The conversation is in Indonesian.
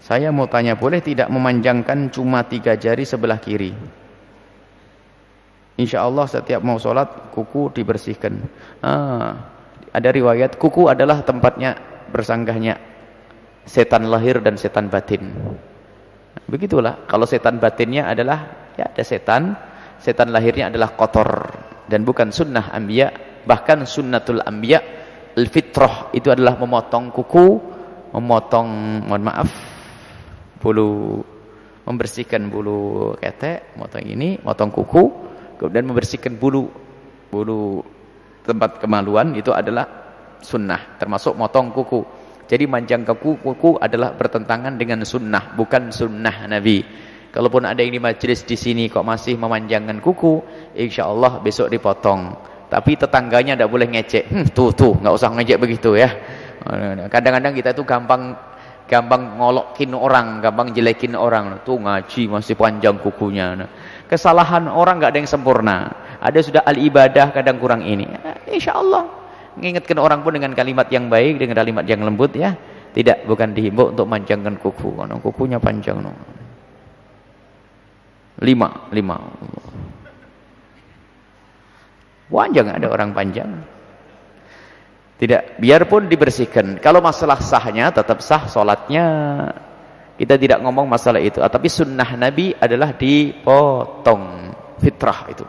Saya mau tanya, boleh tidak memanjangkan cuma tiga jari sebelah kiri? Insya Allah setiap mau sholat, kuku dibersihkan. Ah, ada riwayat, kuku adalah tempatnya bersanggahnya setan lahir dan setan batin. Begitulah, kalau setan batinnya adalah, ya ada setan, setan lahirnya adalah kotor. Dan bukan sunnah ambiya, bahkan sunnatul ambiya, al-fitrah, itu adalah memotong kuku, memotong, mohon maaf, bulu membersihkan bulu ketek, motong ini, motong kuku, kemudian membersihkan bulu bulu tempat kemaluan itu adalah sunnah, termasuk motong kuku. Jadi manjang kuku, kuku adalah bertentangan dengan sunnah, bukan sunnah Nabi. Kalaupun ada yang di majelis di sini kok masih memanjangkan kuku, insya Allah besok dipotong. Tapi tetangganya tidak boleh ngecek. Hmm, tuh tuh, nggak usah ngecek begitu ya. Kadang-kadang kita tuh gampang gampang ngolokin orang, gampang jelekin orang. Tuh ngaji masih panjang kukunya. Kesalahan orang nggak ada yang sempurna. Ada sudah al ibadah kadang kurang ini. Insya Allah mengingatkan orang pun dengan kalimat yang baik, dengan kalimat yang lembut ya. Tidak bukan dihimbau untuk manjangkan kuku. Karena kukunya panjang. No. Lima, lima. Panjang ada orang panjang. Tidak, biarpun dibersihkan. Kalau masalah sahnya tetap sah solatnya. Kita tidak ngomong masalah itu. Tapi sunnah Nabi adalah dipotong fitrah itu.